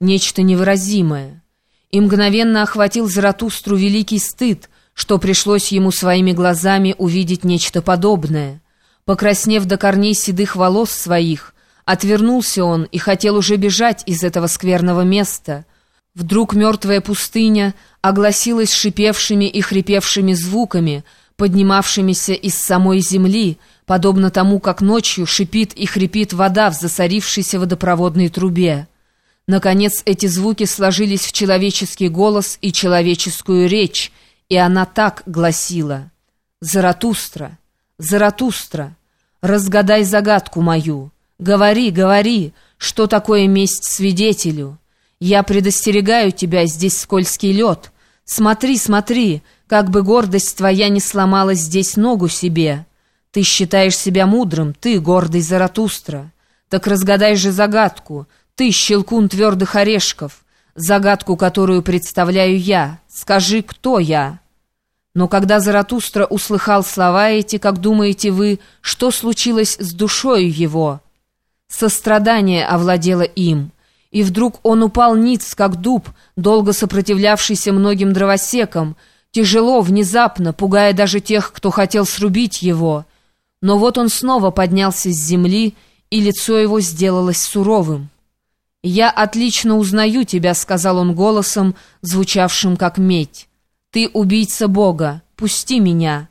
нечто невыразимое. И мгновенно охватил Заратустру великий стыд, что пришлось ему своими глазами увидеть нечто подобное. Покраснев до корней седых волос своих, отвернулся он и хотел уже бежать из этого скверного места. Вдруг мертвая пустыня огласилась шипевшими и хрипевшими звуками, поднимавшимися из самой земли, подобно тому, как ночью шипит и хрипит вода в засорившейся водопроводной трубе. Наконец эти звуки сложились в человеческий голос и человеческую речь, и она так гласила «Заратустра, Заратустра, разгадай загадку мою, говори, говори, что такое месть свидетелю. Я предостерегаю тебя, здесь скользкий лед. Смотри, смотри, как бы гордость твоя не сломала здесь ногу себе». Ты считаешь себя мудрым, ты, гордый Заратустра. Так разгадай же загадку, ты, щелкун твердых орешков, загадку, которую представляю я. Скажи, кто я?» Но когда Заратустра услыхал слова эти, как думаете вы, что случилось с душою его? Сострадание овладело им, и вдруг он упал ниц, как дуб, долго сопротивлявшийся многим дровосекам, тяжело, внезапно, пугая даже тех, кто хотел срубить его — но вот он снова поднялся с земли, и лицо его сделалось суровым. «Я отлично узнаю тебя», — сказал он голосом, звучавшим как медь. «Ты убийца Бога, пусти меня.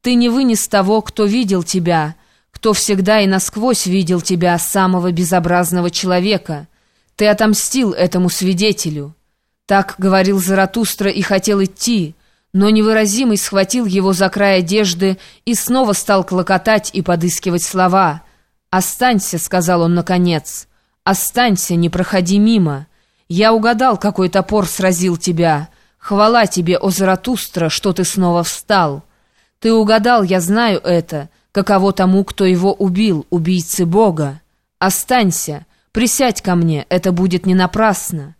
Ты не вынес того, кто видел тебя, кто всегда и насквозь видел тебя, самого безобразного человека. Ты отомстил этому свидетелю». Так говорил Заратустра и хотел идти, но невыразимый схватил его за край одежды и снова стал клокотать и подыскивать слова. «Останься», — сказал он наконец, — «останься, не проходи мимо. Я угадал, какой топор сразил тебя. Хвала тебе, о Заратустра, что ты снова встал. Ты угадал, я знаю это, каково тому, кто его убил, убийцы Бога. Останься, присядь ко мне, это будет не напрасно.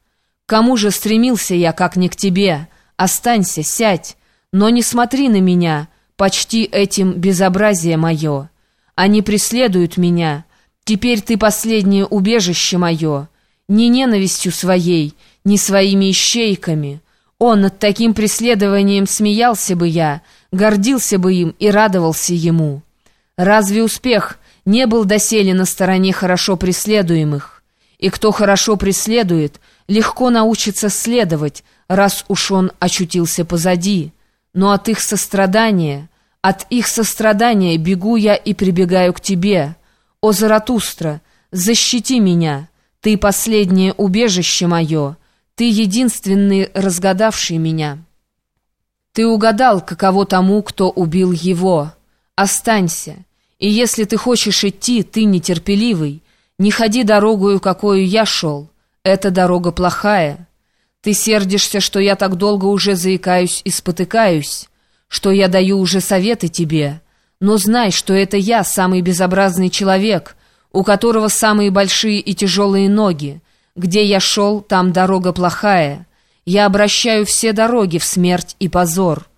кому же стремился я, как не к тебе?» Останься, сядь, но не смотри на меня, почти этим безобразие мое. Они преследуют меня, теперь ты последнее убежище мое, не ненавистью своей, не своими ищейками. О, над таким преследованием смеялся бы я, гордился бы им и радовался ему. Разве успех не был доселе на стороне хорошо преследуемых? И кто хорошо преследует, легко научится следовать, раз уж он очутился позади. Но от их сострадания, от их сострадания бегу я и прибегаю к тебе. О, Заратустра, защити меня, ты последнее убежище мое, ты единственный разгадавший меня. Ты угадал, каково тому, кто убил его. Останься, и если ты хочешь идти, ты нетерпеливый, не ходи дорогою, какую я шел, эта дорога плохая». Ты сердишься, что я так долго уже заикаюсь и спотыкаюсь, что я даю уже советы тебе. Но знай, что это я, самый безобразный человек, у которого самые большие и тяжелые ноги. Где я шел, там дорога плохая. Я обращаю все дороги в смерть и позор.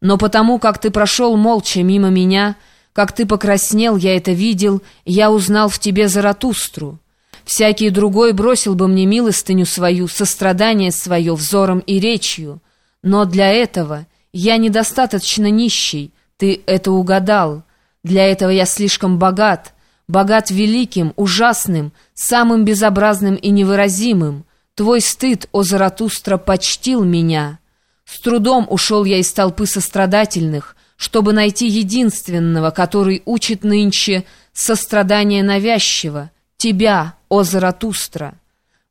Но потому, как ты прошел молча мимо меня, как ты покраснел, я это видел, я узнал в тебе Заратустру». Всякий другой бросил бы мне милостыню свою, сострадание свое взором и речью. Но для этого я недостаточно нищий, ты это угадал. Для этого я слишком богат, богат великим, ужасным, самым безобразным и невыразимым. Твой стыд, о Заратустра, почтил меня. С трудом ушел я из толпы сострадательных, чтобы найти единственного, который учит нынче сострадание навязчиво, тебя, о Заратустра!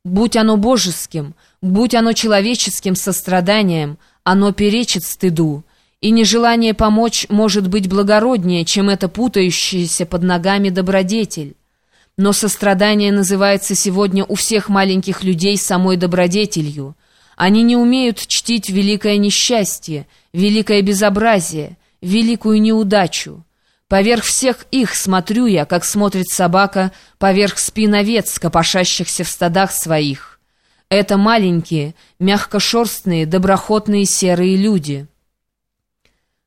Будь оно божеским, будь оно человеческим состраданием, оно перечит стыду, и нежелание помочь может быть благороднее, чем это путающаяся под ногами добродетель. Но сострадание называется сегодня у всех маленьких людей самой добродетелью. Они не умеют чтить великое несчастье, великое безобразие, великую неудачу. Поверх всех их смотрю я, как смотрит собака поверх спин овец, копошащихся в стадах своих. Это маленькие, мягкошерстные, доброхотные серые люди.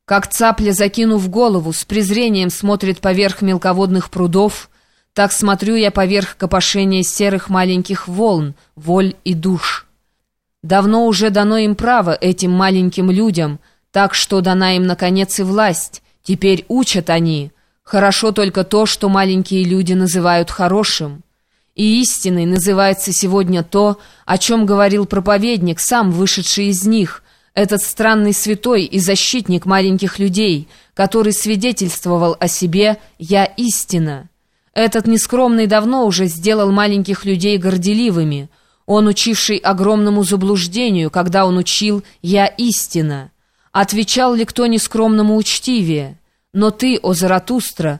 Как цапля, закинув голову, с презрением смотрит поверх мелководных прудов, Так смотрю я поверх копошения серых маленьких волн, воль и душ. Давно уже дано им право, этим маленьким людям, так что дана им, наконец, и власть. Теперь учат они. Хорошо только то, что маленькие люди называют хорошим. И истиной называется сегодня то, о чем говорил проповедник, сам вышедший из них, этот странный святой и защитник маленьких людей, который свидетельствовал о себе «Я истина». Этот нескромный давно уже сделал маленьких людей горделивыми, он, учивший огромному заблуждению, когда он учил «Я истина». Отвечал ли кто нескромному учтивее? Но ты, о Заратустра,